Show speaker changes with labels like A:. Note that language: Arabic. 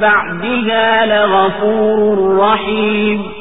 A: بعدها لغفور رحيم.